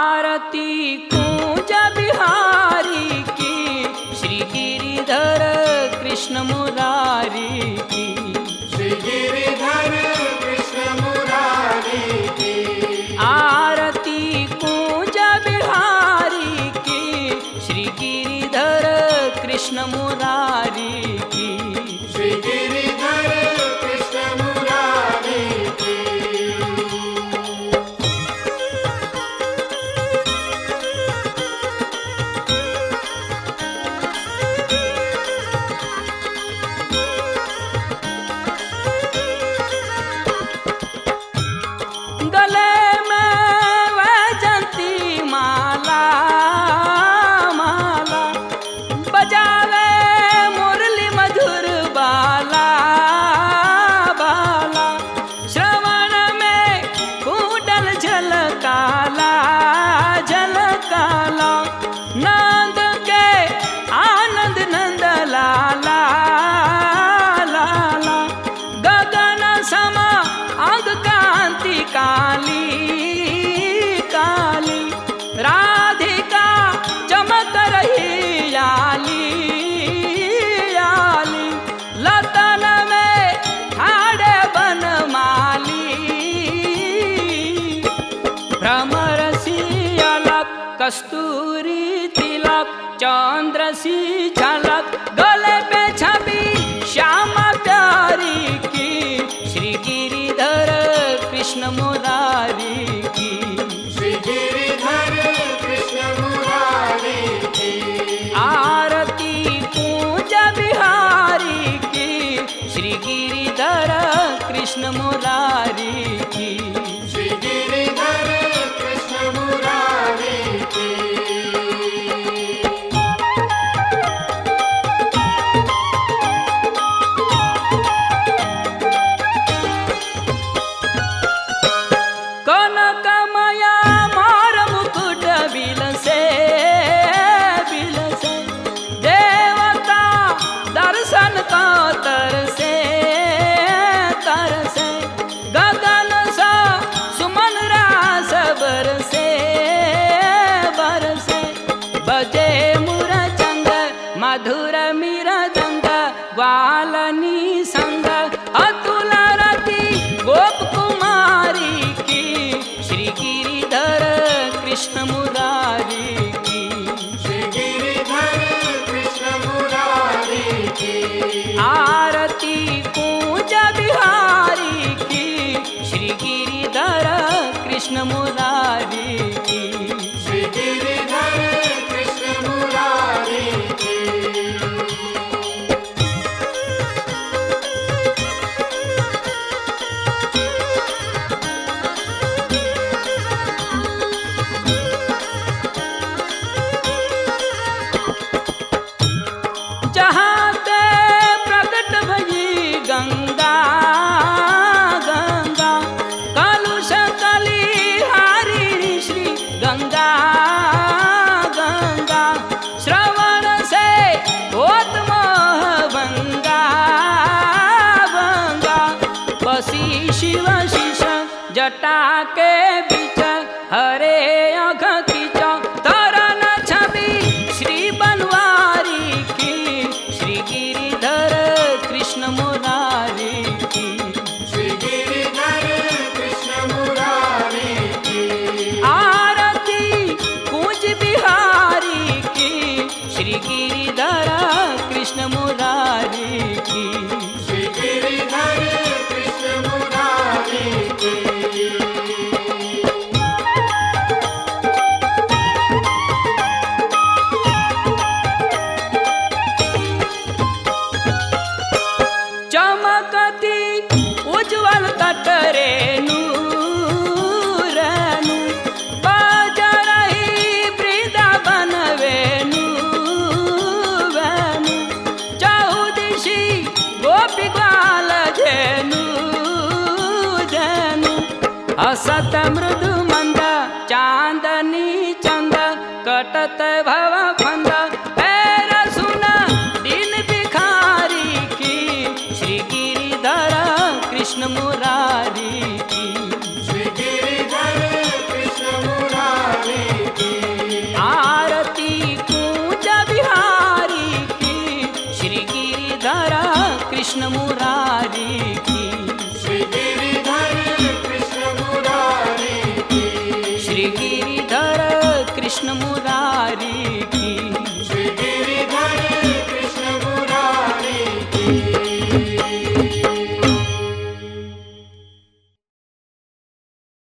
भारती काली काली, राधिका चमक रही आली आली, लतन में ठाड़े बनमाली भ्रमर अलग कस्तूरी तिलक चंद्र सी झलक गले पे मुरारी की। श्री गिरिधर कृष्ण मुरारी की। आरती पूजा बिहारी की। श्री गिरिधर कृष्ण मुरारी की। मुरारी जटा के मृदु मंद चांदनी चंद कटत भव फंद। सुन दिन भिखारी की श्री गिरिधर कृष्ण मुरारी की। श्री गिरिधर कृष्ण मुरारी की। आरती कूंज बिहारी की श्री गिरिधर कृष्ण मुरारी की। मुरारी की।